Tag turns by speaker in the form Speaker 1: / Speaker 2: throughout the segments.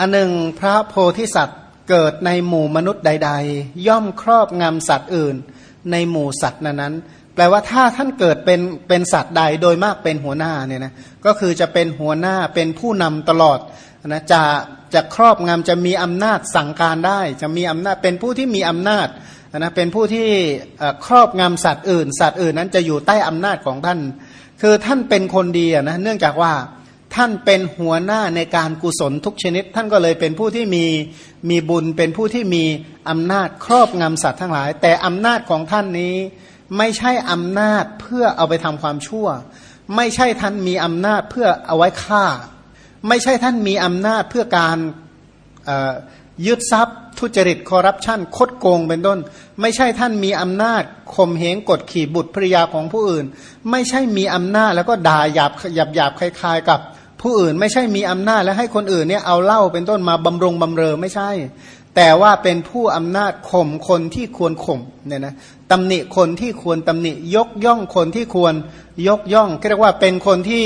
Speaker 1: อันหนึ่งพระโพธิสัตว์เกิดในหมู่มนุษย์ใด ๆ ย่อมครอบงำสัตว์อื่น ในหมู่สัตว์นั้นๆแปลว่าถ้าท่านเกิดเป็นเป็นสัตว์ใดโดยมากเป็นหัวหน้าเนี่ยนะก็คือจะเป็นหัวหน้าเป็นผู้นำตลอดนะจะจะครอบงำจะมีอำนาจสั่งการได้ จะมีอำนาจเป็นผู้ที่มีอำนาจนะเป็นผู้ที่ครอบงำสัตว์อื่น สัตว์อื่นนั้นจะอยู่ใต้อำนาจของท่าน คือท่านเป็นคนดีนะเนื่องจากว่า ท่านเป็นหัวหน้าในการกุศลทุกชนิด ท่านก็เลยเป็นผู้ที่มีมีบุญเป็นผู้ที่มีอำนาจครอบงำสัตว์ทั้งหลาย แต่อำนาจของท่านนี้ไม่ใช่อำนาจเพื่อเอาไปทำความชั่ว ไม่ใช่ท่านมีอำนาจเพื่อเอาไว้ฆ่า ไม่ใช่ท่านมีอำนาจเพื่อการยึดทรัพย์ ทุจริตคอร์รัปชันคดโกงเป็นต้น ไม่ใช่ท่านมีอำนาจข่มเหงกดขี่บุตรภริยาของผู้อื่น ไม่ใช่มีอำนาจแล้วก็ด่าหยาบหยาบหยาบคล้ายๆกับ ผู้อื่นไม่ใช่มีอำนาจและให้คนอื่นเนี่ยเอาเหล้าเป็นต้นมาบำรงบำเรอไม่ใช่ แต่ว่าเป็นผู้อำนาจข่มคนที่ควรข่มเนี่ยนะตำหนิคนที่ควรตำหนิยกย่องคนที่ควรยกย่องเรียกว่าเป็นคนที่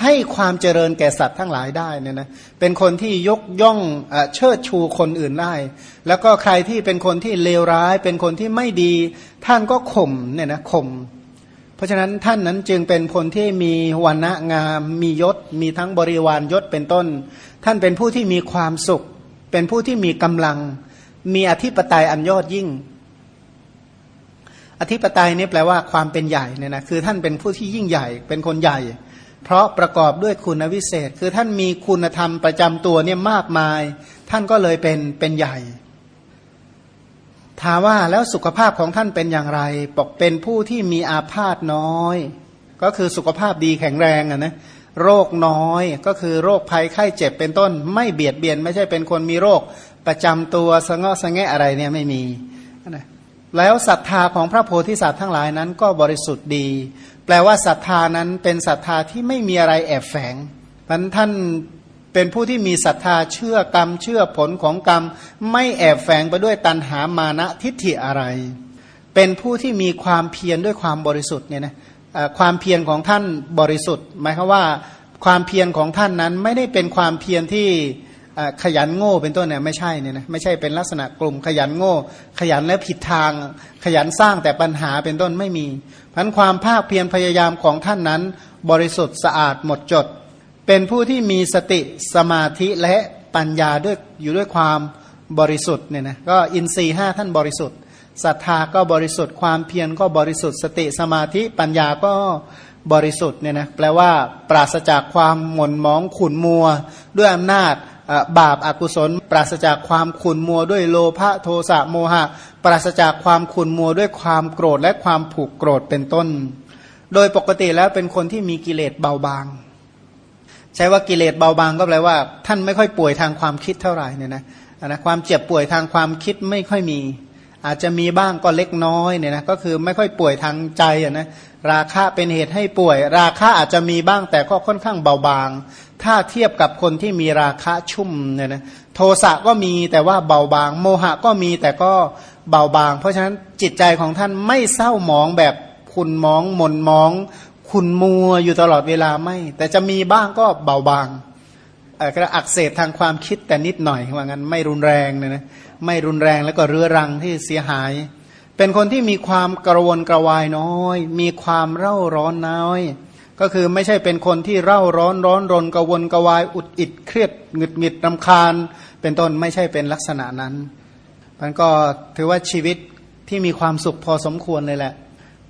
Speaker 1: ให้ความเจริญแก่สัตว์ทั้งหลายได้เนี่ยนะเป็นคนที่ยกย่องเชิดชูคนอื่นได้ แล้วก็ใครที่เป็นคนที่เลวร้าย เป็นคนที่ไม่ดี ท่านก็ข่มเนี่ยนะข่ม เพราะฉะนั้นท่านนั้นจึงเป็นคนที่มีวันณะงาม มียศ มีทั้งบริวารยศเป็นต้น ท่านเป็นผู้ที่มีความสุข เป็นผู้ที่มีกำลัง มีอธิปไตยอันยอดยิ่ง อธิปไตยนี่แปลว่าความเป็นใหญ่เนี่ยนะคือท่านเป็นผู้ที่ยิ่งใหญ่ เป็นคนใหญ่ เพราะประกอบด้วยคุณวิเศษ คือท่านมีคุณธรรมประจำตัวเนี่ยมากมาย ท่านก็เลยเป็นเป็นใหญ่ ถามว่าแล้วสุขภาพของท่านเป็นอย่างไรบอกเป็นผู้ที่มีอาพาธน้อย ก็คือสุขภาพดีแข็งแรงอะนะโรคน้อยก็คือโรคภัยไข้เจ็บเป็นต้น ไม่เบียดเบียน ไม่ใช่เป็นคนมีโรคประจำตัวสงอสงแงอะไรเนี่ยไม่มีนะแล้วศรัทธาของพระโพธิสัตว์ทั้งหลายนั้นก็บริสุทธิ์ดี แปลว่าศรัทธานั้นเป็นศรัทธาที่ไม่มีอะไรแอบแฝงพันท่าน เป็นผู้ที่มีศรัทธาเชื่อกรรม เชื่อผลของกรรม ไม่แอบแฝงไปด้วยตันหามานะทิฏฐิอะไร เป็นผู้ที่มีความเพียรด้วยความบริสุทธิ์เนี่ยนะความเพียรของท่านบริสุทธิ์ หมายความว่าความเพียรของท่านนั้นไม่ได้เป็นความเพียรที่ขยันโง่เป็นต้นเนี่ยไม่ใช่เนี่ยนะไม่ใช่เป็นลักษณะกลุ่มขยันโง่ ขยันและผิดทาง ขยันสร้างแต่ปัญหาเป็นต้นไม่มีพันความภาคเพียรพยายามของท่านนั้น บริสุทธิ์สะอาดหมดจด เป็นผู้ที่มีสติสมาธิและปัญญาด้วยอยู่ด้วยความบริสุทธิ์เนี่ยนะก็อินทรีห้าท่านบริสุทธิ์ศรัทธาก็บริสุทธิ์ความเพียรก็บริสุทธิ์ สติสมาธิปัญญาก็บริสุทธิ์เนี่ยนะแปลว่าปราศจากความหม่นมองขุนมัว ด้วยอำนาจบาปอากุศล ปราศจากความขุนมัว ด้วยโลภะโทสะโมหะ ปราศจากความขุนมัวด้วยความโกรธและความผูกโกรธเป็นต้น โดยปกติแล้วเป็นคนที่มีกิเลสเบาบาง ใช้ว่ากิเลสเบาบางก็แปลว่า ท่านไม่ค่อยป่วยทางความคิดเท่าไหร่เนี่ยนะนะความเจ็บป่วยทางความคิดไม่ค่อยมี อาจจะมีบ้างก็เล็กน้อยเนี่ยนะก็คือไม่ค่อยป่วยทางใจอะนะราคะเป็นเหตุให้ป่วย ราคะอาจจะมีบ้างแต่ก็ค่อนข้างเบาบาง ถ้าเทียบกับคนที่มีราคะชุ่มเนี่ยนะโทสะก็มีแต่ว่าเบาบาง โมหะก็มีแต่ก็เบาบาง เพราะฉะนั้นจิตใจของท่านไม่เศร้าหมองแบบคุณมองหม่นมอง ขุนมัวอยู่ตลอดเวลาไม่ แต่จะมีบ้างก็เบาบางกระอักเสบทางความคิดแต่นิดหน่อยว่างั้นไม่รุนแรงเลยนะไม่รุนแรงแล้วก็เรื้อรังที่เสียหาย เป็นคนที่มีความกระวนกระวายน้อย มีความเร่าร้อนน้อย ก็คือไม่ใช่เป็นคนที่เร่าร้อนร้อนรนกระวนกระวายอุดอิดเครียดหงุดหงิดรำคาญ เป็นต้นไม่ใช่เป็นลักษณะนั้นมันก็ถือว่าชีวิตที่มีความสุขพอสมควรเลยแหละ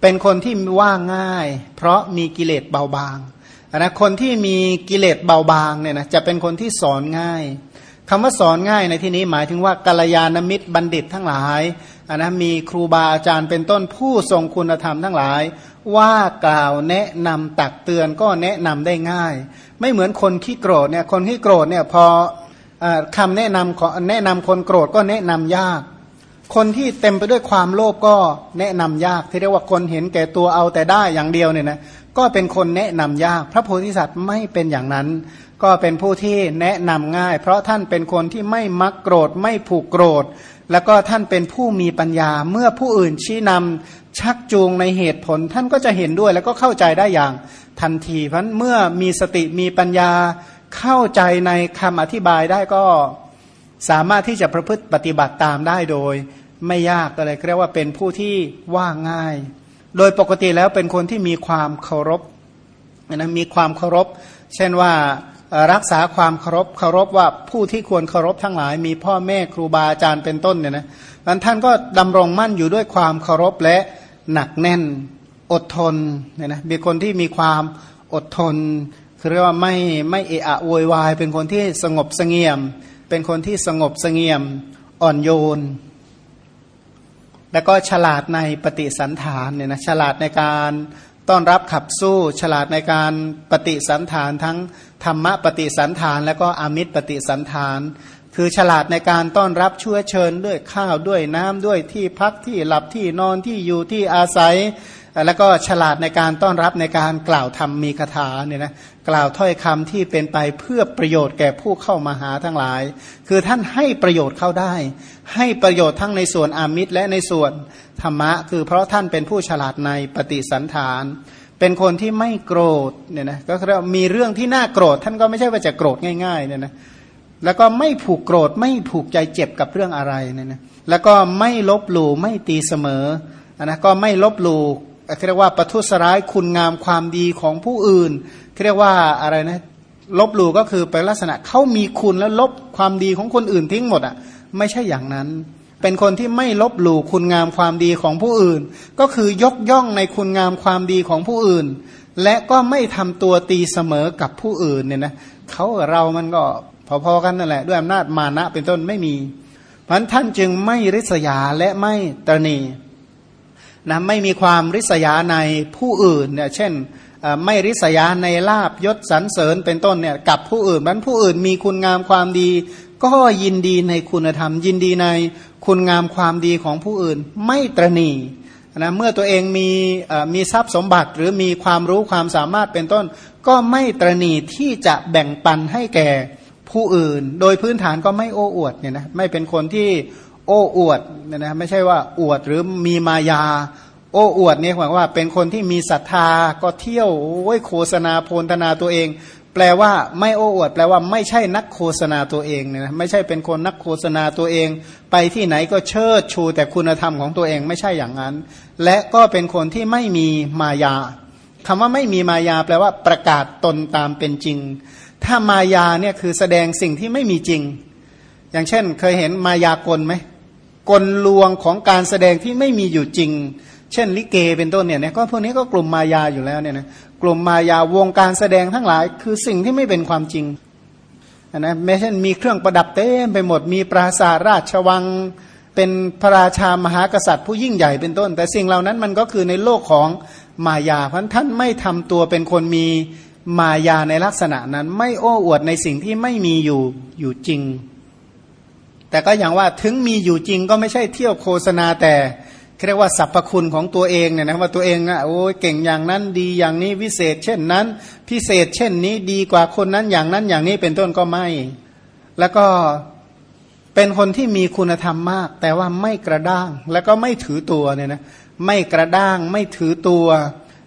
Speaker 1: เป็นคนที่ว่าง่าย เพราะมีกิเลสเบาบางนะคนที่มีกิเลสเบาบางเนี่ยนะจะเป็นคนที่สอนง่ายคำว่าสอนง่ายในที่นี้หมายถึงว่ากัลยาณมิตรบัณฑิตทั้งหลายนะมีครูบาอาจารย์เป็นต้นผู้ทรงคุณธรรมทั้งหลาย ว่ากล่าวแนะนำตักเตือนก็แนะนำได้ง่าย ไม่เหมือนคนขี้โกรธเนี่ยคนขี้โกรธเนี่ยพอคำแนะนำขอแนะนำคนโกรธก็แนะนำยาก คนที่เต็มไปด้วยความโลภก็แนะนำยาก ที่เรียกว่าคนเห็นแก่ตัวเอาแต่ได้อย่างเดียวเนี่ยนะก็เป็นคนแนะนำยาก พระโพธิสัตว์ไม่เป็นอย่างนั้น ก็เป็นผู้ที่แนะนำง่าย เพราะท่านเป็นคนที่ไม่มักโกรธไม่ผูกโกรธ แล้วก็ท่านเป็นผู้มีปัญญา เมื่อผู้อื่นชี้นำชักจูงในเหตุผล ท่านก็จะเห็นด้วยแล้วก็เข้าใจได้อย่างทันทีเพราะเมื่อมีสติมีปัญญาเข้าใจในคำอธิบายได้ก็ สามารถที่จะประพฤติปฏิบัติตามได้โดย ไม่ยากอะไรเรียกว่าเป็นผู้ที่ว่าง่าย โดยปกติแล้วเป็นคนที่มีความเคารพนะมีความเคารพ เช่นว่ารักษาความเคารพเคารพว่าผู้ที่ควรเคารพทั้งหลาย มีพ่อแม่ครูบาอาจารย์เป็นต้นเนี่ยนะนั้นท่านก็ดำรงมั่นอยู่ด้วยความเคารพและหนักแน่นอดทนเนี่ยนะมีคนที่มีความอดทนคือเรียกว่าไม่ไม่เอะอะโวยวาย เป็นคนที่สงบสงเงียม เป็นคนที่สงบสงเงียมอ่อนโยน แล้วก็ฉลาดในปฏิสันฐานเนี่ยนะฉลาดในการต้อนรับขับสู้ ฉลาดในการปฏิสันฐานทั้งธรรมะปฏิสันฐาน แล้วก็อมิตรปฏิสันฐาน คือฉลาดในการต้อนรับช่วเชิญด้วยข้าวด้วยน้ำด้วยที่พักที่หลับที่นอนที่อยู่ที่อาศัย แล้วก็ฉลาดในการต้อนรับในการกล่าวธรรมมีคาถาเนี่ยนะกล่าวถ้อยคำที่เป็นไปเพื่อประโยชน์แก่ผู้เข้ามาหาทั้งหลาย คือท่านให้ประโยชน์เข้าได้ ให้ประโยชน์ทั้งในส่วนอามิตรและในส่วนธรรมะ คือเพราะท่านเป็นผู้ฉลาดในปฏิสันฐาน เป็นคนที่ไม่โกรธเนี่ยนะก็คือมีเรื่องที่น่าโกรธ ท่านก็ไม่ใช่ว่าจะโกรธง่ายๆเนี่ยนะแล้วก็ไม่ผูกโกรธไม่ผูกใจเจ็บกับเรื่องอะไรเนี่ยนะแล้วก็ไม่ลบหลู่ไม่ตีเสมอนะก็ไม่ลบหลู่ เรียกว่าประทุษร้ายคุณงามความดีของผู้อื่นเรียกว่าอะไรนะลบหลู่ก็คือเป็นลักษณะเขามีคุณแล้วลบความดีของคนอื่นทิ้งหมดอะไม่ใช่อย่างนั้น เป็นคนที่ไม่ลบหลู่คุณงามความดีของผู้อื่น ก็คือยกย่องในคุณงามความดีของผู้อื่น และก็ไม่ทำตัวตีเสมอกับผู้อื่นเนี่ยนะเขาเรามันก็พอๆกันนั่นแหละ ด้วยอำนาจมานะเป็นต้นไม่มีเพราะท่านจึงไม่ริษยาและไม่ตรณี นะไม่มีความริษยาในผู้อื่นเนี่ยเช่นไม่ริษยาในลาบยศสรรเสริญเป็นต้นเนี่ยกับผู้อื่นนั้นผู้อื่นมีคุณงามความดี ก็ยินดีในคุณธรรม ยินดีในคุณงามความดีของผู้อื่น ไม่ตรณีนะเมื่อตัวเองมีมีทรัพย์สมบัติหรือมีความรู้ความสามารถเป็นต้น ก็ไม่ตรณีที่จะแบ่งปันให้แก่ผู้อื่น โดยพื้นฐานก็ไม่โอ้อวดเนี่ยนะไม่เป็นคนที่ โอ้อวดเนี่ยนะไม่ใช่ว่าอวดหรือมีมายา โอ้อวดเนี่ยหมายว่าเป็นคนที่มีศรัทธาก็เที่ยวโอ้ยโฆษณาโพลธนาตัวเอง แปลว่าไม่โอ้อวด แปลว่าไม่ใช่นักโฆษณาตัวเองเนี่ยนะไม่ใช่เป็นคนนักโฆษณาตัวเอง ไปที่ไหนก็เชิดชูแต่คุณธรรมของตัวเองไม่ใช่อย่างนั้น และก็เป็นคนที่ไม่มีมายาคำว่าไม่มีมายา แปลว่าประกาศตนตามเป็นจริง ถ้ามายาเนี่ยคือแสดงสิ่งที่ไม่มีจริง อย่างเช่น เคยเห็นมายากลไหม กลลวงของการแสดงที่ไม่มีอยู่จริง เช่นลิเกเป็นต้นเนี่ยก็พวกนี้ก็กลุ่มมายาอยู่แล้วเนี่ยนะกลุ่มมายาวงการแสดงทั้งหลาย คือสิ่งที่ไม่เป็นความจริงนะไม่เช่นมีเครื่องประดับเต็มไปหมดมีปราสาทราชวัง เป็นพระราชามหากษัตริย์ผู้ยิ่งใหญ่เป็นต้น แต่สิ่งเหล่านั้นมันก็คือในโลกของมายา เพราะท่านไม่ทำตัวเป็นคนมีมายาในลักษณะนั้น ไม่โอ้อวดในสิ่งที่ไม่มีอยู่อยู่จริง แต่ก็อย่างว่าถึงมีอยู่จริงก็ไม่ใช่เที่ยวโฆษณาแต่เรียกว่าสรรพคุณของตัวเองเนี่ยนะว่าตัวเองอะโอ้ยเก่งอย่างนั้นดีอย่างนี้วิเศษ เช่นนั้น พิเศษ เช่นนี้ดีกว่าคนนั้นอย่างนั้นอย่างนี้เป็นต้นก็ไม่ แล้วก็เป็นคนที่มีคุณธรรมมาก แต่ว่าไม่กระด้าง แล้วก็ไม่ถือตัวเนี่ยนะไม่กระด้างไม่ถือตัว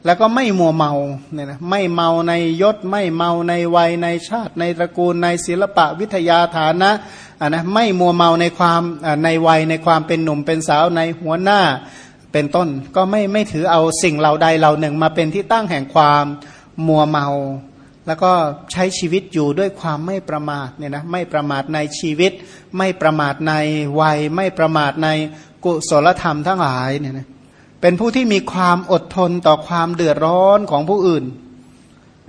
Speaker 1: แล้วก็ไม่มัวเมาเนี่ยนะไม่เมาในยศไม่เมาในวัยในชาติในตระกูลในศิลปะวิทยาฐานะอ่านะไม่มัวเมาในความในวัยในความเป็นหนุ่มเป็นสาวในหัวหน้าเป็นต้น ก็ไม่ไม่ถือเอาสิ่งเหล่าใดเหล่าหนึ่ง มาเป็นที่ตั้งแห่งความมัวเมา แล้วก็ใช้ชีวิตอยู่ด้วยความไม่ประมาทเนี่ยนะไม่ประมาทในชีวิต ไม่ประมาทในวัย ไม่ประมาทในกุศลธรรมทั้งหลายเนี่ยนะ เป็นผู้ที่มีความอดทนต่อความเดือดร้อนของผู้อื่น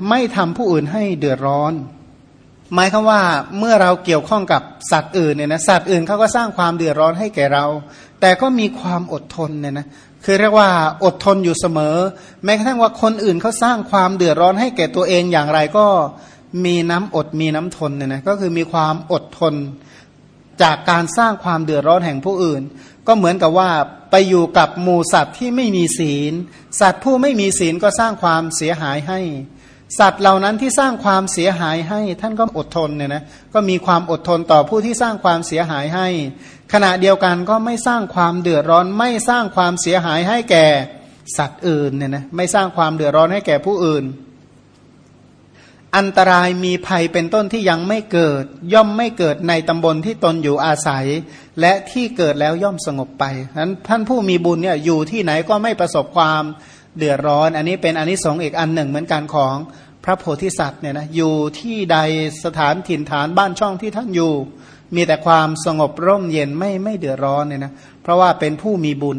Speaker 1: ไม่ทำผู้อื่นให้เดือดร้อน หมายคือว่าเมื่อเราเกี่ยวข้องกับสัตว์อื่นเนี่ยนะสัตว์อื่นเขาก็สร้างความเดือดร้อนให้แก่เรา แต่ก็มีความอดทนเนี่ยนะคือเรียกว่าอดทนอยู่เสมอ แม้กระทั่งว่าคนอื่นเขาสร้างความเดือดร้อนให้แก่ตัวเองอย่างไรก็มีน้ำอดมีน้ำทนเนี่ยนะก็คือมีความอดทน จากการสร้างความเดือดร้อนแห่งผู้อื่น ก็เหมือนกับว่าไปอยู่กับหมูสัตว์ที่ไม่มีศีล สัตว์ผู้ไม่มีศีลก็สร้างความเสียหายให้ สัตว์เหล่านั้นที่สร้างความเสียหายให้ ท่านก็อดทนเนี่ยนะก็มีความอดทนต่อผู้ที่สร้างความเสียหายให้ ขณะเดียวกันก็ไม่สร้างความเดือดร้อนไม่สร้างความเสียหายให้แก่สัตว์อื่นเนี่ยนะไม่สร้างความเดือดร้อนให้แก่ผู้อื่น อันตรายมีภัยเป็นต้นที่ยังไม่เกิด ย่อมไม่เกิดในตำบลที่ตนอยู่อาศัย และที่เกิดแล้วย่อมสงบไปนั้นท่านผู้มีบุญเนี่ยอยู่ที่ไหนก็ไม่ประสบความเดือดร้อน อันนี้เป็นอนนิสงส์อีกอันหนึ่งเหมือนกันของพระโพธิสัตว์เนี่ยนะอยู่ที่ใดสถานถิ่นฐานบ้านช่องที่ท่านอยู่ มีแต่ความสงบร่มเย็นไม่ไม่เดือดร้อนเนี่ยนะเพราะว่าเป็นผู้มีบุญ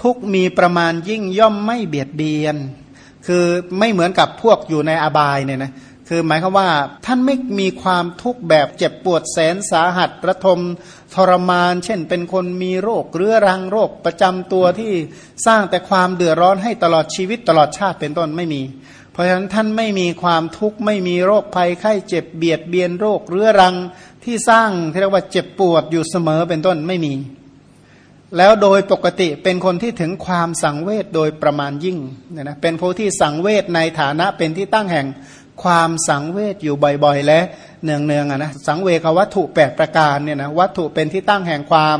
Speaker 1: ทุกมีประมาณยิ่งย่อมไม่เบียดเบียน คือไม่เหมือนกับพวกอยู่ในอบายเนี่ยนะคือหมายความว่าท่านไม่มีความทุกข์แบบเจ็บปวดแสนสาหัสระทมทรมาน เช่น เป็นคนมีโรคเรื้อรังโรคประจำตัวที่สร้างแต่ความเดือดร้อนให้ตลอดชีวิตตลอดชาติเป็นต้นไม่มี เพราะฉะนั้นท่านไม่มีความทุกข์ไม่มีโรคภัยไข้เจ็บเบียดเบียนโรคเรื้อรังที่สร้างที่เรียกว่าเจ็บปวดอยู่เสมอเป็นต้นไม่มี แล้วโดยปกติเป็นคนที่ถึงความสังเวชโดยประมาณยิ่งเนี่ยนะเป็นผู้ที่สังเวชในฐานะเป็นที่ตั้งแห่งความสังเวชอยู่บ่อยๆ และเนืองๆอะนะสังเวชวัตถุแปดประการเนี่ยนะวัตถุเป็นที่ตั้งแห่งความ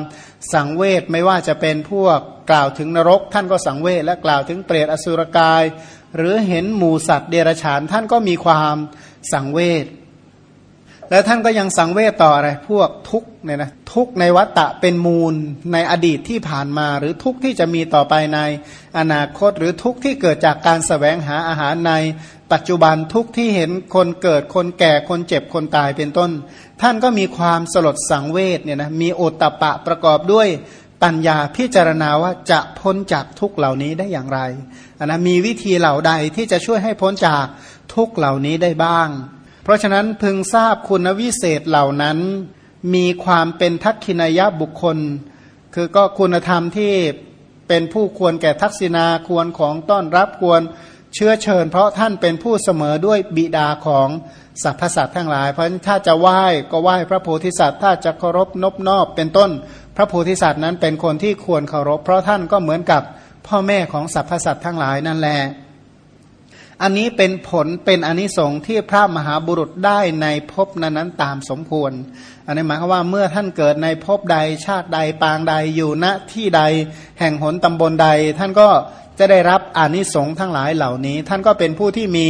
Speaker 1: สังเวชไม่ว่าจะเป็นพวกกล่าวถึงนรก ท่านก็สังเวชและกล่าวถึงเปรตอสุรกาย หรือเห็นหมูสัตว์เดรัจฉานท่านก็มีความสังเวช แล้วท่านก็ยังสังเวชต่ออะไรพวกทุกเนี่ยนะทุกในวัตตะเป็นมูลในอดีตที่ผ่านมา หรือทุกที่จะมีต่อไปในอนาคต หรือทุกที่เกิดจากการสแสวงหาอาหารในปัจจุบันทุกที่เห็นคนเกิดคนแก่คนเจ็บคนตายเป็นต้น ท่านก็มีความสลดสังเวชเนี่ยนะมีโอตตะปะประกอบด้วยปัญญาพิจารณาว่าจะพ้นจากทุกเหล่านี้ได้อย่างไรนนะมีวิธีเหล่าใดที่จะช่วยให้พ้นจากทุกเหล่านี้ได้บ้าง เพราะฉะนั้นพึงทราบคุณวิเศษเหล่านั้น มีความเป็นทักขินายบุคคล คือก็คุณธรรมที่เป็นผู้ควรแก่ทักษิณาควรของต้อนรับควรเชื้อเชิญ เพราะท่านเป็นผู้เสมอด้วยบิดาของสรรพสัตว์ทั้งหลาย เพราะถ้าจะไหว้ก็ไหว้พระโพธิสัตว์ ถ้าจะเคารพนบนอบเป็นต้น พระโพธิสัตว์นั้นเป็นคนที่ควรเคารพ เพราะท่านก็เหมือนกับพ่อแม่ของสรรพสัตว์ทั้งหลายนั่นแหละ อันนี้เป็นผลเป็นอนิสงส์ที่พระมหาบุรุษได้ในภพนั้นนั้นตามสมควร อันนี้หมายความว่าเมื่อท่านเกิดในภพใดชาติใดปางใดอยู่ณที่ใดแห่งหนตำบลใด ท่านก็จะได้รับอนิสงส์ทั้งหลายเหล่านี้ ท่านก็เป็นผู้ที่มี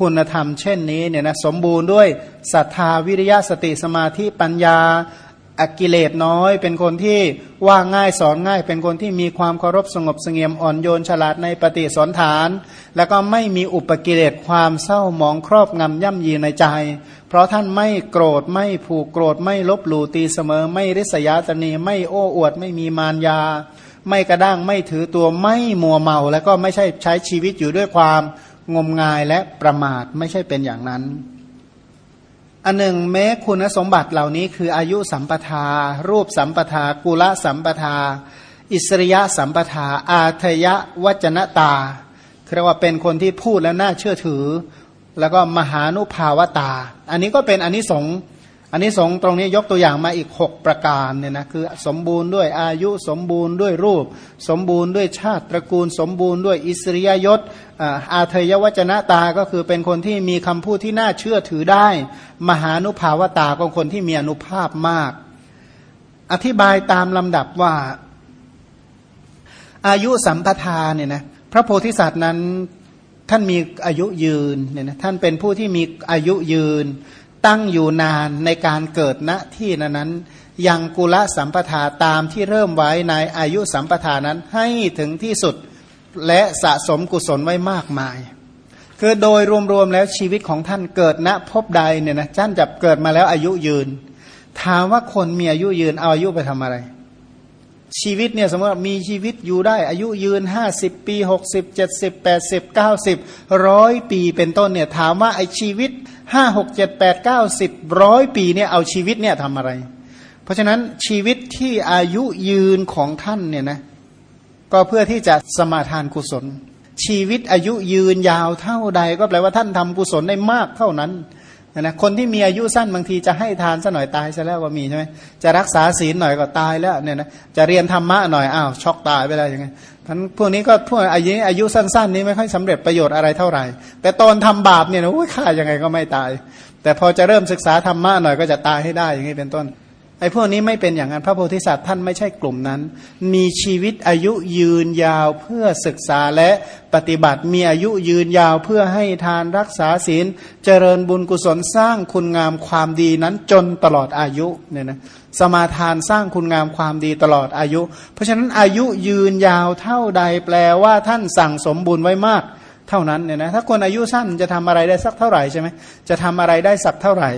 Speaker 1: คุณธรรมเช่นนี้เนี่ยนะสมบูรณ์ด้วยศรัทธาวิริยะสติสมาธิปัญญา อกิเลสน้อย เป็นคนที่ว่าง่ายสอนง่าย เป็นคนที่มีความเคารพสงบสงเงียมอ่อนโยนฉลาดในปฏิสนฐาน แล้วก็ไม่มีอุปกิเลสความเศร้าหมองครอบงำย่ำยีในใจ เพราะท่านไม่โกรธไม่ผูกโกรธไม่ลบหลู่ตีเสมอ ไม่ริษยาตนีไม่โอ้อวด ไม่มีมารยา ไม่กระด้างไม่ถือตัวไม่มัวเมา แล้วก็ไม่ใช่ใช้ชีวิตอยู่ด้วยความงมงายและประมาทไม่ใช่เป็นอย่างนั้น อันหนึ่งแม้คุณสมบัติเหล่านี้คืออายุสัมปทา รูปสัมปทา กุละสัมปทา อิสริยะสัมปทา อาทยะวัจนตาเรียกว่าเป็นคนที่พูดแล้วน่าเชื่อถือ แล้วก็มหานุภาวตา อันนี้ก็เป็นอนนิสงส์ อันนี้สงตรงนี้ยกตัวอย่างมาอีก 6 ประการเนี่ยนะคือสมบูรณ์ด้วยอายุสมบูรณ์ด้วยรูป สมบูรณ์ด้วยชาติตระกูล สมบูรณ์ด้วยอิสริยยศอาเทยวจนะตาก็คือเป็นคนที่มีคำพูดที่น่าเชื่อถือได้ มหานุภาวตาก็คนที่มีอนุภาพมาก อธิบายตามลำดับว่า อายุสัมปทาเนี่ยนะพระโพธิสัตว์นั้นท่านมีอายุยืนเนี่ยนะท่านเป็นผู้ที่มีอายุยืน ตั้งอยู่นานในการเกิดณที่นั้นยังกุละสัมปทาตามที่เริ่มไว้ในอายุสัมปทานั้นให้ถึงที่สุดและสะสมกุศลไว้มากมาย คือโดยรวมๆแล้วชีวิตของท่านเกิดณพบใดเนี่ยนะท่านจะเกิดมาแล้วอายุยืน ถามว่าคนมีอายุยืนเอาอายุไปทำอะไร ชีวิตเนี่ยสมมติมีชีวิตอยู่ได้อายุยืนห้าสิบปีหกสิบเจ็ดสิบแปดสิบเก้าสิบร้อยปีเป็นต้นเนี่ยถามว่าไอชีวิตห้าหกเจ็ดแปดเก้าสิบร้อยปีเนี่ยเอาชีวิตเนี่ยทำอะไร เพราะฉะนั้นชีวิตที่อายุยืนของท่านเนี่ยนะก็เพื่อที่จะสมาทานกุศล ชีวิตอายุยืนยาวเท่าใด ก็แปลว่าท่านทำกุศลได้มากเท่านั้น นะคนที่มีอายุสั้นบางทีจะให้ทานซะหน่อยตายซะแล้วก็มีใช่ไหมจะรักษาศีลหน่อยก็ตายแล้วเนี่ยนะจะเรียนธรรมะหน่อยอ้าวช็อกตายไปแล้วยังไงท่านพวกนี้ก็พวกอายุอายุสั้น ๆ นี้ไม่ค่อยสำเร็จประโยชน์อะไรเท่าไหร่ แต่ตอนทำบาปเนี่ยนะโอ้ยฆ่ายังไงก็ไม่ตาย แต่พอจะเริ่มศึกษาธรรมะหน่อยก็จะตายให้ได้อย่างนี้เป็นต้น ไอ้พวกนี้ไม่เป็นอย่างนั้นพระโพธิสัตว์ท่านไม่ใช่กลุ่มนั้น มีชีวิตอายุยืนยาวเพื่อศึกษาและปฏิบัติมีอายุยืนยาวเพื่อให้ทานรักษาศีล เจริญบุญกุศลสร้างคุณงามความดีนั้นจนตลอดอายุเนี่ยนะสมาทานสร้างคุณงามความดีตลอดอายุ เพราะฉะนั้นอายุยืนยาวเท่าใดแปลว่าท่านสั่งสมบุญไว้มากเท่านั้นเนี่ยนะถ้าคนอายุสั้นจะทำอะไรได้สักเท่าไหร่ใช่ไหมจะทำอะไรได้สักเท่าไหร่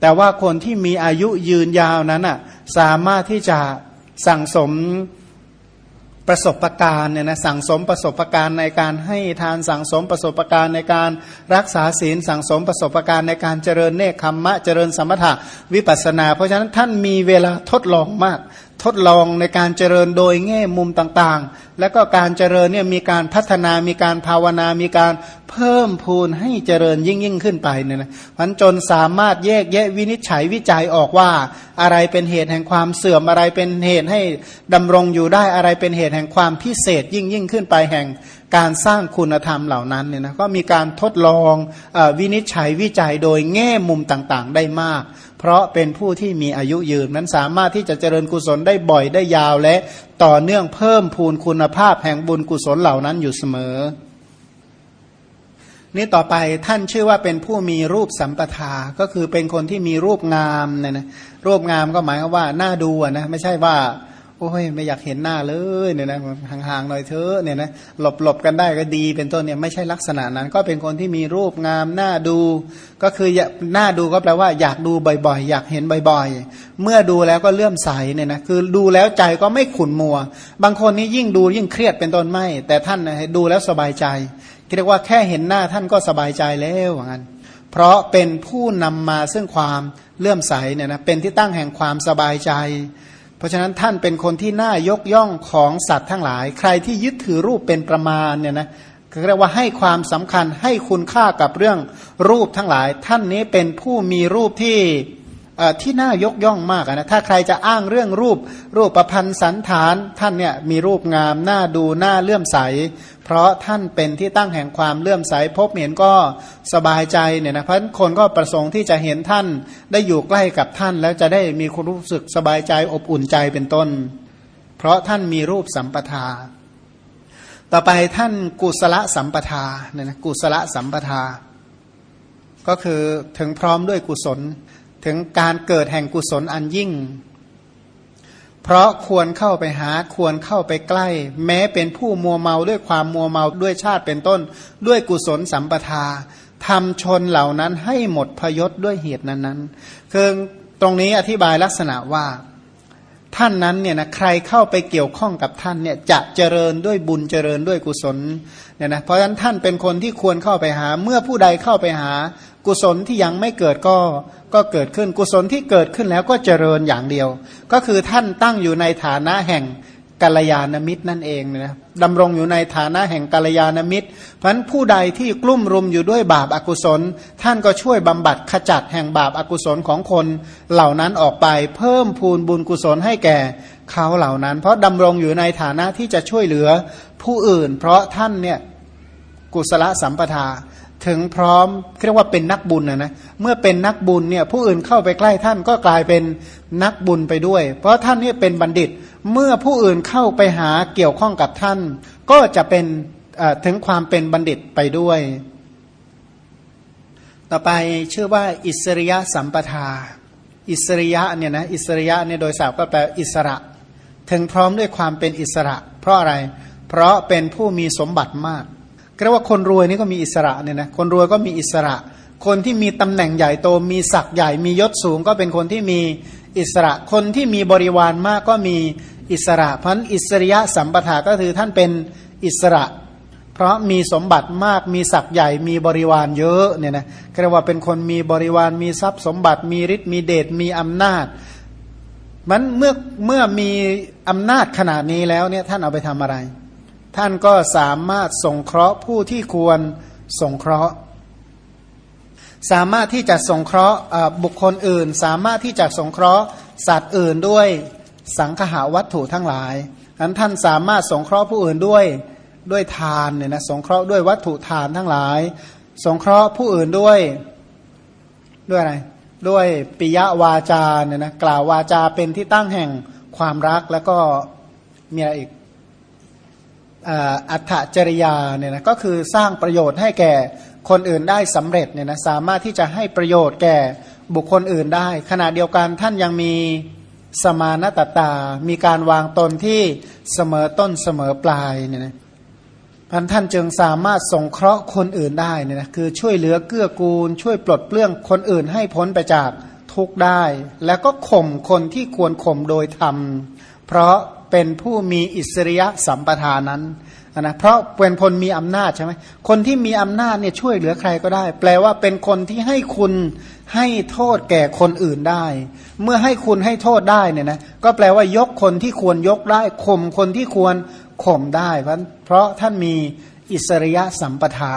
Speaker 1: แต่ว่าคนที่มีอายุยืนยาวนั้นอะสามารถที่จะสั่งสมประสบะการณ์เนี่ยนะสั่งสมประสบะการณ์ในการให้ทานสั่งสมประสบะการณ์ในการรักษาศีลสั่งสมประสบะการณ์ในการเจริญเนคขมมะเจริญสมถะวิปัสนา เพราะฉะนั้นท่านมีเวลาทดลองมาก ทดลองในการเจริญโดยแง่มุมต่างๆ แล้วก็การเจริญเนี่ยมีการพัฒนามีการภาวนา มีการ พิ่มพูนให้เจริญยิ่งยิ่งขึ้นไปเนี่ยนะมันจนสามารถแยกแยะวินิจฉัยวิจัยออกว่าอะไรเป็นเหตุแห่งความเสื่อมอะไรเป็นเหตุให้ดำรงอยู่ได้อะไรเป็นเหตุแห่งความพิเศษยิ่งยิ่งขึ้นไปแห่งการสร้างคุณธรรมเหล่านั้นเนี่ยนะก็มีการทดลองอวินิจฉัยวิจัยโดยแง่มุมต่างๆ ได้มาก เพราะเป็นผู้ที่มีอายุยืนนั้นสามารถที่จะเจริญกุศลได้บ่อยได้ยาวและต่อเนื่องเพิ่มพูนคุณภาพแห่งบุญกุศลเหล่านั้นอยู่เสมอ นี่ต่อไปท่านชื่อว่าเป็นผู้มีรูปสัมปทา ก็คือเป็นคนที่มีรูปงามเนี่ยนะรูปงามก็หมายว่าหน้าดูนะไม่ใช่ว่า โอ้ยไม่อยากเห็นหน้าเลยเนี่ยนะห่างๆหน่อยเถอะเนี่ยนะหลบๆกันได้ก็ดี เป็นต้นเนี่ยไม่ใช่ลักษณะนั้น ก็เป็นคนที่มีรูปงามหน้าดู ก็คือหน้าดูก็แปลว่าอยากดูบ่อยๆ อยากเห็นบ่อยๆ เมื่อดูแล้วก็เลื่อมใสเนี่ยนะคือดูแล้วใจก็ไม่ขุนมัว บางคนนี่ยิ่งดูยิ่งเครียดเป็นต้นไม่ แต่ท่านดูแล้วสบายใจ เรียกว่าแค่เห็นหน้าท่านก็สบายใจแล้วว่างั้น เพราะเป็นผู้นำมาซึ่งความเลื่อมใสเนี่ยนะเป็นที่ตั้งแห่งความสบายใจ เพราะฉะนั้นท่านเป็นคนที่น่ายกย่องของสัตว์ทั้งหลาย ใครที่ยึดถือรูปเป็นประมาณเนี่ยนะเรียกว่าให้ความสำคัญให้คุณค่ากับเรื่องรูปทั้งหลาย ท่านนี้เป็นผู้มีรูปที่ที่น่ายกย่องมากนะถ้าใครจะอ้างเรื่องรูป รูปประพันธ์สันฐาน ท่านเนี่ยมีรูปงามน่าดูน่าเลื่อมใส เพราะท่านเป็นที่ตั้งแห่งความเลื่อมใสพบเห็นก็สบายใจเนี่ยนะเพราะคนก็ประสงค์ที่จะเห็นท่านได้อยู่ใกล้กับท่าน แล้วจะได้มีความรู้สึกสบายใจอบอุ่นใจเป็นต้น เพราะท่านมีรูปสัมปทา ต่อไปท่านกุศลสัมปทาเนี่ยนะกุศลสัมปทา ก็คือถึงพร้อมด้วยกุศล ถึงการเกิดแห่งกุศลอันยิ่ง เพราะควรเข้าไปหาควรเข้าไปใกล้ แม้เป็นผู้มัวเมาด้วยความมัวเมาด้วยชาติเป็นต้น ด้วยกุศลสัมปทาทำชนเหล่านั้นให้หมดพยศด้วยเหตุนั้นๆคือตรงนี้อธิบายลักษณะว่าท่านนั้นเนี่ยนะใครเข้าไปเกี่ยวข้องกับท่านเนี่ยจะเจริญด้วยบุญเจริญด้วยกุศลเนี่ยนะเพราะฉะนั้นท่านเป็นคนที่ควรเข้าไปหา เมื่อผู้ใดเข้าไปหากุศลที่ยังไม่เกิดก็ก็เกิดขึ้น กุศลที่เกิดขึ้นแล้วก็เจริญอย่างเดียว ก็คือท่านตั้งอยู่ในฐานะแห่งกัลยาณมิตรนั่นเองนะดำรงอยู่ในฐานะแห่งกัลยาณมิตร เพราะนั้นผู้ใดที่กลุ่มรุมอยู่ด้วยบาปอากุศล ท่านก็ช่วยบำบัดขจัดแห่งบาปอากุศลของคน เหล่านั้นออกไปเพิ่มพูนบุญกุศลให้แก่เขาเหล่านั้น เพราะดำรงอยู่ในฐานะที่จะช่วยเหลือผู้อื่น เพราะท่านเนี่ยกุศลสัมปทา ถึงพร้อมเรียกว่าเป็นนักบุญนะนะเมื่อเป็นนักบุญเนี่ยผู้อื่นเข้าไปใกล้ท่านก็กลายเป็นนักบุญไปด้วย เพราะท่านนี่เป็นบัณฑิต เมื่อผู้อื่นเข้าไปหาเกี่ยวข้องกับท่าน ก็จะเป็นถึงความเป็นบัณฑิตไปด้วย ต่อไปชื่อว่าอิสริยะสัมปทา อิสริยะเนี่ยนะอิสริยะเนี่ยโดยศัพท์ก็แปลอิสระ ถึงพร้อมด้วยความเป็นอิสระ เพราะอะไร เพราะเป็นผู้มีสมบัติมาก เรียกว่าคนรวยนี่ก็มีอิสระเนี่ยนะคนรวยก็มีอิสระ คนที่มีตำแหน่งใหญ่โตมีศักย์ใหญ่มียศสูง ก็เป็นคนที่มีอิสระ คนที่มีบริวารมากก็มีอิสระพันอิสริยะสัมปทาก็คือท่านเป็นอิสระ เพราะมีสมบัติมากมีศักย์ใหญ่มีบริวารเยอะเนี่ยนะเรียกว่าเป็นคนมีบริวารมีทรัพย์สมบัติมีฤทธิ์มีเดชมีอำนาจมันเมื่อเมื่อมีอำนาจขนาดนี้แล้วเนี่ยท่านเอาไปทำอะไร ท่านก็สามารถสงเคราะห์ผู้ที่ควรสงเคราะห์ สามารถที่จะสงเคราะห์บุคคลอื่น สามารถที่จะสงเคราะห์สัตว์อื่นด้วยสังขาวัตถุทั้งหลายนั้นท่านสามารถสงเคราะห์ผู้อื่นด้วยด้วยทานเนี่ยนะสงเคราะห์ด้วยวัตถุทานทั้งหลาย สงเคราะห์ผู้อื่นด้วยด้วยอะไรด้วยปิยวาจาเนี่ยนะกล่าววาจาเป็นที่ตั้งแห่งความรักแล้วก็มีอะไรอีก อัตจริยาเนี่ยนะก็คือสร้างประโยชน์ให้แก่คนอื่นได้สำเร็จเนี่ยนะสามารถที่จะให้ประโยชน์แก่บุคคลอื่นได้ ขณะเดียวกันท่านยังมีสมานตตา มีการวางตนที่เสมอต้นเสมอปลายเนี่ยนะพันท่านจึงสามารถสงเคราะห์คนอื่นได้เนี่ยนะคือช่วยเหลือเกื้อกูล ช่วยปลดเปลื้องคนอื่นให้พ้นไปจากทุกได้ แล้วก็ข่มคนที่ควรข่มโดยธรรมเพราะ เป็นผู้มีอิสริยะสัมปทานั้นนะเพราะเป็นคนมีอำนาจใช่ไหมคนที่มีอำนาจเนี่ยช่วยเหลือใครก็ได้ แปลว่าเป็นคนที่ให้คุณให้โทษแก่คนอื่นได้ เมื่อให้คุณให้โทษได้เนี่ยนะก็แปลว่ายกคนที่ควรยกได้ข่มคนที่ควรข่มได้เพราะเพราะท่านมีอิสริยะสัมปทา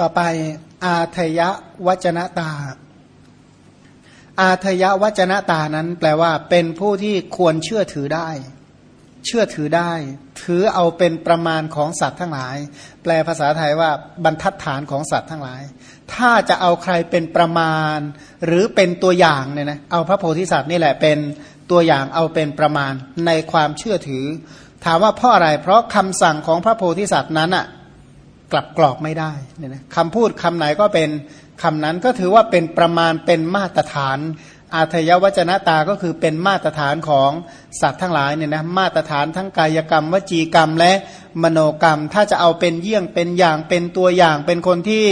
Speaker 1: ต่อไปอาทยวัจนะตา อาทยวัจนะตานั้น แปลว่า เป็นผู้ที่ควรเชื่อถือได้ เชื่อถือได้ ถือเอาเป็นประมาณของสัตว์ทั้งหลาย แปลภาษาไทยว่าบรรทัดฐานของสัตว์ทั้งหลาย ถ้าจะเอาใครเป็นประมาณ หรือเป็นตัวอย่างเนี่ยนะเอาพระโพธิสัตว์นี่แหละเป็นตัวอย่างเอาเป็นประมาณในความเชื่อถือ ถามว่าเพราะอะไรเพราะคำสั่งของพระโพธิสัตว์นั้นอะกลับกรอกไม่ได้เนี่ยนะคำพูดคำไหนก็เป็น คำนั้นก็ถือว่าเป็นประมาณเป็นมาตรฐาน อาทยวจนะตาก็คือเป็นมาตรฐานของสัตว์ทั้งหลายเนี่ยนะมาตรฐานทั้งกายกรรม วจีกรรมและมโนกรรม ถ้าจะเอาเป็นเยี่ยงเป็นอย่างเป็นตัวอย่าง เป็นคนที่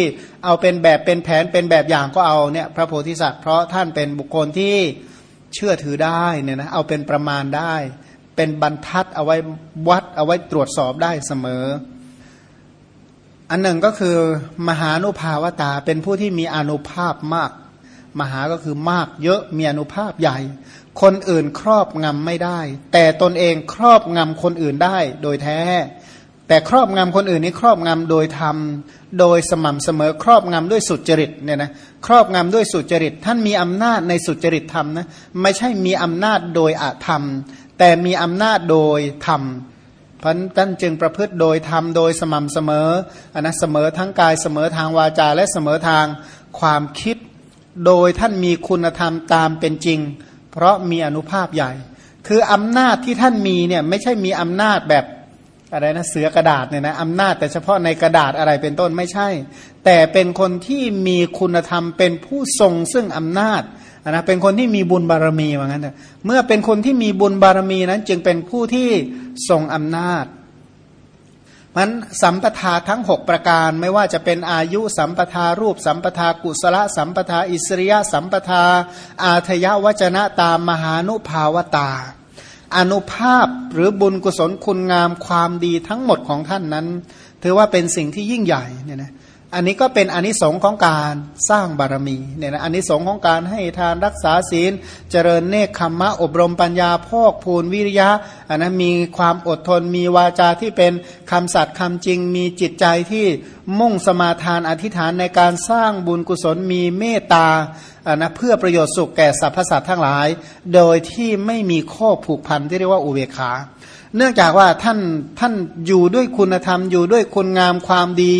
Speaker 1: เอาเป็นแบบเป็นแผนเป็นแบบอย่างก็เอาเนี่ยพระโพธิสัตว์เพราะท่านเป็นบุคคลที่เชื่อถือได้เนี่ยนะเอาเป็นประมาณได้ เป็นบรรทัดเอาไว้วัดเอาไว้ตรวจสอบได้เสมอ อันหนึ่งก็คือมหานุภาวตาเป็นผู้ที่มีอนุภาพมาก มหาก็คือมากเยอะมีอนุภาพใหญ่ คนอื่นครอบงำไม่ได้ แต่ตนเองครอบงำคนอื่นได้โดยแท้ แต่ครอบงำคนอื่นนี้ครอบงำโดยธรรม โดยสม่ำเสมอ ครอบงำด้วยสุจริตเนี่ยนะครอบงำด้วยสุจริต ท่านมีอำนาจในสุจริตธรรมนะไม่ใช่มีอำนาจโดยอาธรรม แต่มีอำนาจโดยธรรม พันท่านจึงประพฤติโดยธรรมโดยสม่ำเสมออันนะเสมอทั้งกายเสมอทางวาจาและเสมอทางความคิด โดยท่านมีคุณธรรมตามเป็นจริง เพราะมีอนุภาพใหญ่ คืออำนาจที่ท่านมีเนี่ยไม่ใช่มีอำนาจแบบอะไรนะเสือกระดาษเนี่ยนะอำนาจแต่เฉพาะในกระดาษอะไรเป็นต้นไม่ใช่ แต่เป็นคนที่มีคุณธรรมเป็นผู้ทรงซึ่งอำนาจ นะเป็นคนที่มีบุญบารมีว่างั้นเมื่อเป็นคนที่มีบุญบารมีนั้น จึงเป็นผู้ที่ทรงอำนาจมันสัมปทาทั้ง 6 ประการไม่ว่าจะเป็นอายุสัมปทารูปสัมปทากุศลสัมปทาอิสริยสัมปทา อาทยวจนะตามมหานุภาวตา อนุภาพหรือบุญกุศลคุณงามความดีทั้งหมดของท่านนั้น ถือว่าเป็นสิ่งที่ยิ่งใหญ่เนี่ยนะ อันนี้ก็เป็นอนนิสงค์ของการสร้างบารมีเนี่ยนะอนนิสงค์ของการให้ทานรักษาศีล เจริญเนคขมมะอบรมปัญญาพอกพูนวิริยะอันนั้นมีความอดทนมีวาจาที่เป็นคำสัตย์คำจริง มีจิตใจที่มุ่งสมาทานอธิษฐานในการสร้างบุญกุศลมีเมตตาอันะเพื่อประโยชน์สุขแก่สรรพสัตว์ทั้งหลาย โดยที่ไม่มีข้อผูกพันที่เรียกว่าอุเบกขา เนื่องจากว่าท่านท่านอยู่ด้วยคุณธรรม อยู่ด้วยคุณงามความดี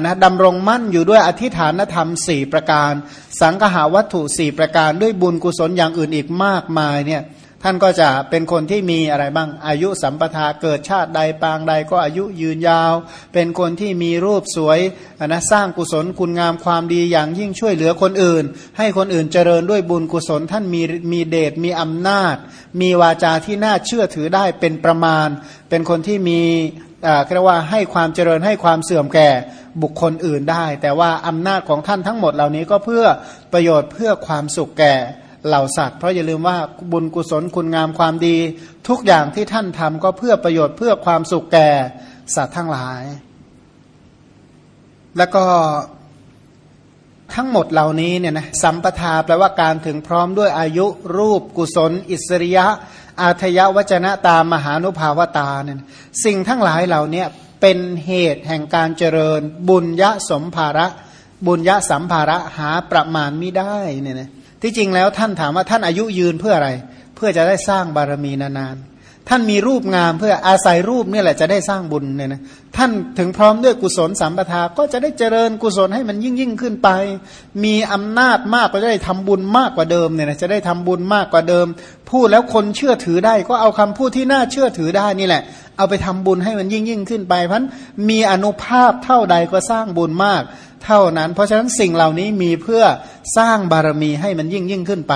Speaker 1: นะดำรงมั่นอยู่ด้วยอธิฐานธรรมสี่ประการ สังหาวัตถุสี่ประการด้วยบุญกุศลอย่างอื่นอีกมากมายเนี่ย ท่านก็จะเป็นคนที่มีอะไรบ้าง อายุสัมปทาเกิดชาติใดปางใดก็อายุยืนยาว เป็นคนที่มีรูปสวยนะสร้างกุศลคุณงามความดีอย่างยิ่งช่วยเหลือคนอื่น ให้คนอื่นเจริญด้วยบุญกุศล ท่านมีมีเดชมีอำนาจ มีวาจาที่น่าเชื่อถือได้เป็นประมาณ เป็นคนที่มีเรียกว่าให้ความเจริญให้ความเสื่อมแก่บุคคลอื่นได้ แต่ว่าอำนาจของท่านทั้งหมดเหล่านี้ก็เพื่อประโยชน์เพื่อความสุขแก่ เหล่าสัตว์ เพราะอย่าลืมว่าบุญกุศลคุณงามความดี ทุกอย่างที่ท่านทำก็เพื่อประโยชน์เพื่อความสุขแก่สัตว์ทั้งหลาย แล้วก็ทั้งหมดเหล่านี้เนี่ยนะสัมปทาแปลว่าการถึงพร้อมด้วยอายุรูปกุศล อิสริยะ อาทยวจนะตามมหานุภาวตาเนี่ยสิ่งทั้งหลายเหล่านี้เป็นเหตุแห่งการเจริญ บุญยะสมภาระ บุญยะสัมภาระหาประมาณไม่ได้เนี่ยนะ ที่จริงแล้วท่านถามว่าท่านอายุยืนเพื่ออะไร เพื่อจะได้สร้างบารมีนานๆ ท่านมีรูปงามเพื่ออาศัยรูปนี่แหละจะได้สร้างบุญเนี่ยนะท่านถึงพร้อมด้วยกุศลสัมปทาก็จะได้เจริญกุศลให้มันยิ่งยิ่งขึ้นไป มีอำนาจมากก็จะได้ทำบุญมากกว่าเดิมเนี่ยนะจะได้ทำบุญมากกว่าเดิม พูดแล้วคนเชื่อถือได้ ก็เอาคำพูดที่น่าเชื่อถือได้นี่แหละ เอาไปทำบุญให้มันยิ่งยิ่งขึ้นไป เพราะมีอนุภาพเท่าใดก็สร้างบุญมาก เท่านั้น เพราะฉะนั้นสิ่งเหล่านี้มีเพื่อสร้างบารมีให้มันยิ่งยิ่งขึ้นไป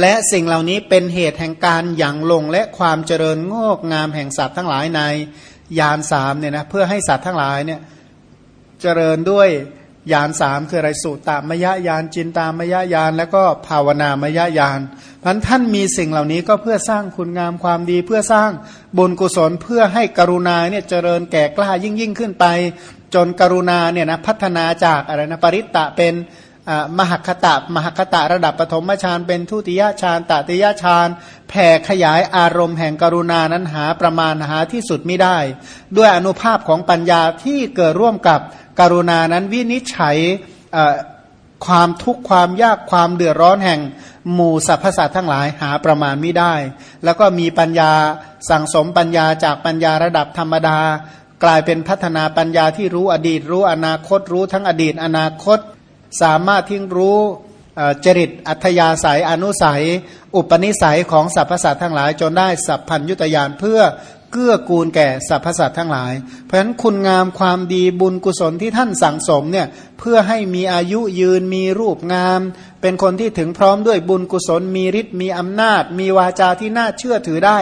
Speaker 1: และสิ่งเหล่านี้เป็นเหตุแห่งการหยั่งลงและความเจริญงอกงามแห่งสัตว์ทั้งหลายในยานสามเนี่ยนะเพื่อให้สัตว์ทั้งหลายเนี่ยเจริญด้วยยานสามคืออะไรสุตตามยญาณจินตามยญาณแล้วก็ภาวนามยญาณพันท่านมีสิ่งเหล่านี้ก็เพื่อสร้างคุณงามความดี เพื่อสร้างบุญกุศลเพื่อให้กรุณาเนี่ยเจริญแก่กล้ายิ่งยิ่งขึ้นไป จนกรุณาเนี่ยนะพัฒนาจากอะไรนะปริตตะเป็นมหคตะมหคตะระดับปฐมฌานเป็นทุติยฌานตติยฌานแผ่ขยายอารมณ์แห่งกรุณานั้นหาประมาณหาที่สุดไม่ได้ ด้วยอนุภาพของปัญญาที่เกิดร่วมกับกรุณานั้นวินิจฉัยความทุกข์ความยากความเดือดร้อนแห่งหมู่สรรพสัตว์ทั้งหลายหาประมาณไม่ได้ แล้วก็มีปัญญาสั่งสมปัญญาจากปัญญาระดับธรรมดา กลายเป็นพัฒนาปัญญาที่รู้อดีต รู้อนาคตรู้ทั้งอดีต อนาคต สามารถทิ้งรู้จริตอัธยาศัยอนุสัย อุปนิสัยของสรรพสัตว์ทั้งหลาย จนได้สัพพัญยุตยานเพื่อเกื้อกูลแก่สรรพสัตว์ทั้งหลาย เพราะฉะนั้นคุณงามความดีบุญกุศลที่ท่านสั่งสมเนี่ยเพื่อให้มีอายุยืนมีรูปงาม เป็นคนที่ถึงพร้อมด้วยบุญกุศลมีฤทธิ์มีอำนาจ มีวาจาที่น่าเชื่อถือได้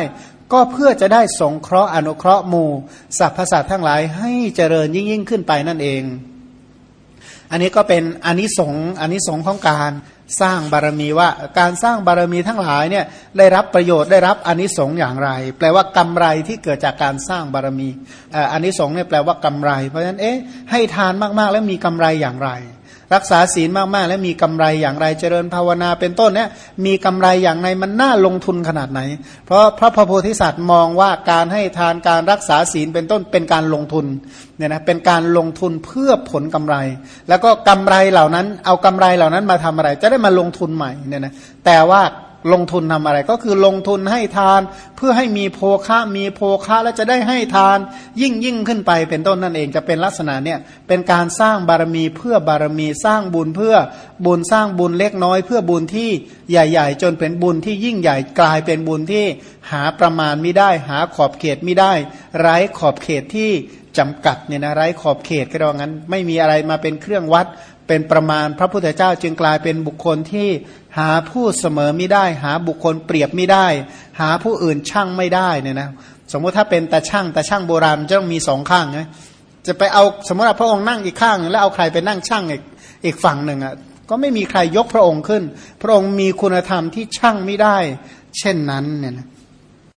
Speaker 1: ก็เพื่อจะได้สงเคราะห์อนุเคราะห์หมู่สรรพสัตว์ทั้งหลายให้เจริญยิ่งยิ่งขึ้นไปนั่นเอง อันนี้ก็เป็นอนนิสงส์อนนิสงส์ของการสร้างบารมีว่าการสร้างบารมีทั้งหลายเนี่ยได้รับประโยชน์ได้รับอนนิสงส์อย่างไร แปลว่ากำไรที่เกิดจากการสร้างบารมีอนนิสงส์เนี่ยแปลว่ากำไร เพราะฉะนั้นเอ๊ะให้ทานมากๆแล้วมีกำไรอย่างไร รักษาศีลมากๆ และมีกำไรอย่างไรเจริญภาวนาเป็นต้นเนี่ยมีกำไรอย่างไรมันน่าลงทุนขนาดไหน เพราะพระพโพธิสัตว์มองว่าการให้ทานการรักษาศีลเป็นต้นเป็นการลงทุนเนี่ยนะเป็นการลงทุนเพื่อผลกำไร แล้วก็กำไรเหล่านั้น เอากำไรเหล่านั้นมาทำอะไร จะได้มาลงทุนใหม่เนี่ยนะแต่ว่า ลงทุนทำอะไร ก็คือลงทุนให้ทานเพื่อให้มีโภคะมีโภคะแล้วจะได้ให้ทานยิ่งยิ่งขึ้นไปเป็นต้นนั่นเองจะเป็นลักษณะเนี่ยเป็นการสร้างบารมีเพื่อบารมีสร้างบุญเพื่อบุญสร้างบุญเล็กน้อย เพื่อบุญที่ใหญ่ ๆ จนเป็นบุญที่ยิ่งใหญ่กลายเป็นบุญที่หาประมาณไม่ได้ หาขอบเขตไม่ได้ ไร้ขอบเขตที่จำกัดเนี่ยนะไร้ขอบเขตก็เรางั้น ไม่มีอะไรมาเป็นเครื่องวัด เป็นประมาณพระพุทธเจ้าจึงกลายเป็นบุคคลที่หาผู้เสมอไม่ได้ หาบุคคลเปรียบไม่ได้ หาผู้อื่นช่างไม่ได้เนี่ยนะสมมติถ้าเป็นตาช่างตาช่างโบราณจะต้องมีสองข้างนะจะไปเอาสมมติว่าพระองค์นั่งอีกข้าง แล้วเอาใครไปนั่งช่างอีกอีกฝั่งหนึ่งอะก็ไม่มีใครยกพระองค์ขึ้น พระองค์มีคุณธรรมที่ช่างไม่ได้ เช่นนั้นเนี่ยนะ